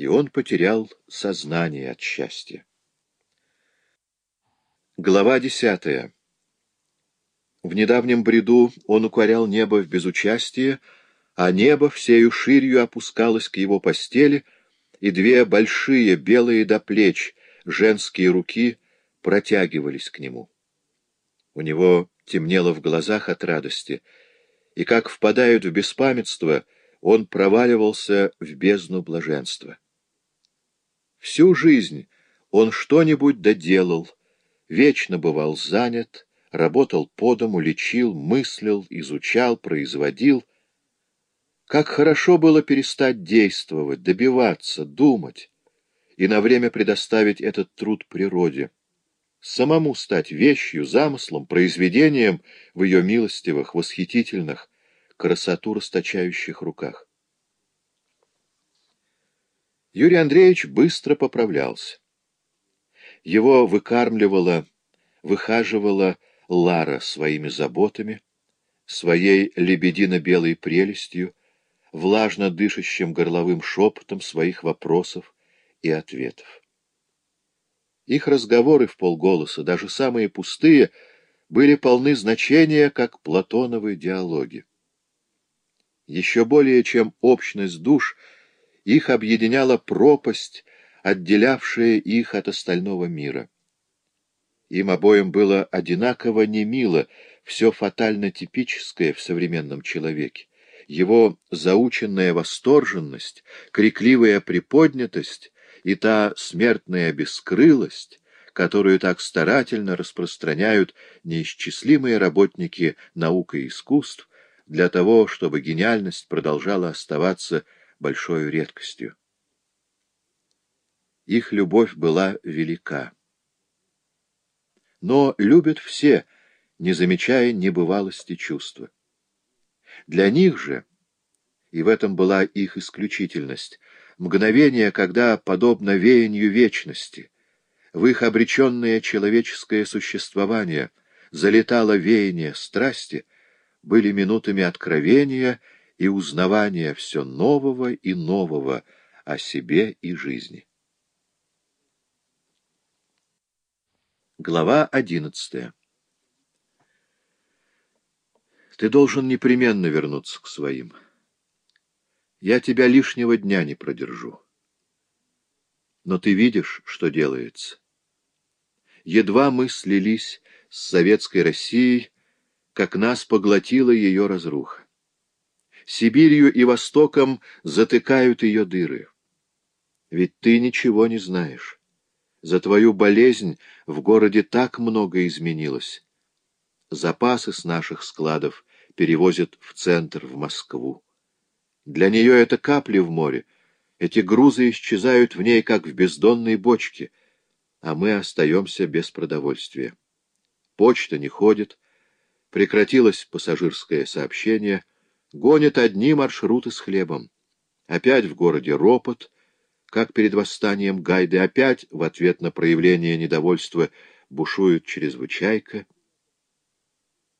и он потерял сознание от счастья. Глава десятая. В недавнем бреду он укорял небо в безучастие, а небо всею ширью опускалось к его постели, и две большие, белые до плеч, женские руки протягивались к нему. У него темнело в глазах от радости, и, как впадают в беспамятство, он проваливался в бездну блаженства. Всю жизнь он что-нибудь доделал, вечно бывал занят, работал по дому, лечил, мыслил, изучал, производил. Как хорошо было перестать действовать, добиваться, думать и на время предоставить этот труд природе, самому стать вещью, замыслом, произведением в ее милостивых, восхитительных, красоту расточающих руках. Юрий Андреевич быстро поправлялся. Его выкармливала, выхаживала Лара своими заботами, своей лебедино-белой прелестью, влажно дышащим горловым шепотом своих вопросов и ответов. Их разговоры в полголоса, даже самые пустые, были полны значения, как платоновые диалоги. Еще более, чем общность душ, их объединяла пропасть, отделявшая их от остального мира. Им обоим было одинаково немило все фатально типическое в современном человеке. Его заученная восторженность, крикливая приподнятость и та смертная бескрылость, которую так старательно распространяют неисчислимые работники наук и искусств, для того, чтобы гениальность продолжала оставаться большой редкостью. Их любовь была велика. Но любят все, не замечая небывалости чувства. Для них же, и в этом была их исключительность, мгновение, когда, подобно веянию вечности, в их обреченное человеческое существование залетало веяние страсти, были минутами откровения и узнавания все нового и нового о себе и жизни. Глава одиннадцатая Ты должен непременно вернуться к своим. Я тебя лишнего дня не продержу. Но ты видишь, что делается. Едва мы слились с советской Россией, как нас поглотила ее разруха. Сибирью и Востоком затыкают ее дыры. Ведь ты ничего не знаешь. За твою болезнь в городе так много изменилось. Запасы с наших складов перевозят в центр, в Москву. Для нее это капли в море. Эти грузы исчезают в ней, как в бездонной бочке, а мы остаемся без продовольствия. Почта не ходит, прекратилось пассажирское сообщение, гонят одни маршруты с хлебом. Опять в городе ропот — как перед восстанием Гайды опять в ответ на проявление недовольства бушует чрезвычайка.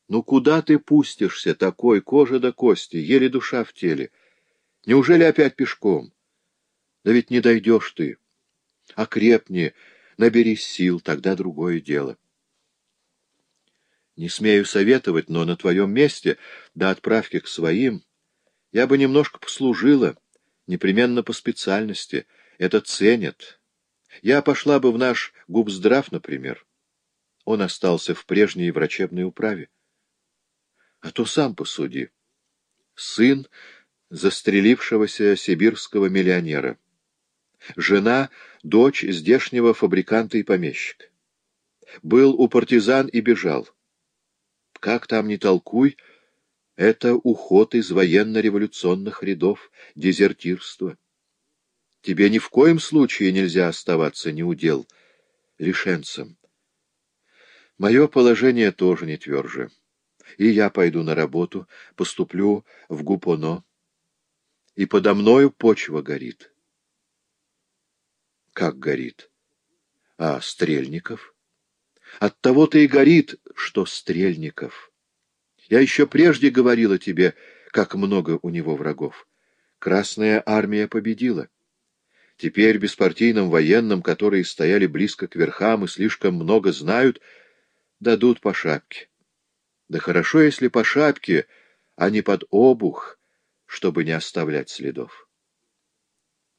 Ну куда ты пустишься, такой, кожа до кости, еле душа в теле? Неужели опять пешком? Да ведь не дойдешь ты. Окрепни, наберись сил, тогда другое дело. Не смею советовать, но на твоем месте, до отправки к своим, я бы немножко послужила, непременно по специальности — это ценят. Я пошла бы в наш губздрав, например. Он остался в прежней врачебной управе. А то сам посуди. Сын застрелившегося сибирского миллионера. Жена — дочь здешнего фабриканта и помещика. Был у партизан и бежал. Как там не толкуй, это уход из военно-революционных рядов, дезертирство. Тебе ни в коем случае нельзя оставаться неудел, лишенцем. Мое положение тоже не тверже. И я пойду на работу, поступлю в Гупоно. И подо мною почва горит. Как горит? А Стрельников? От того-то и горит, что Стрельников. Я еще прежде говорила тебе, как много у него врагов. Красная армия победила. Теперь беспартийным военным, которые стояли близко к верхам и слишком много знают, дадут по шапке. Да хорошо, если по шапке, а не под обух, чтобы не оставлять следов.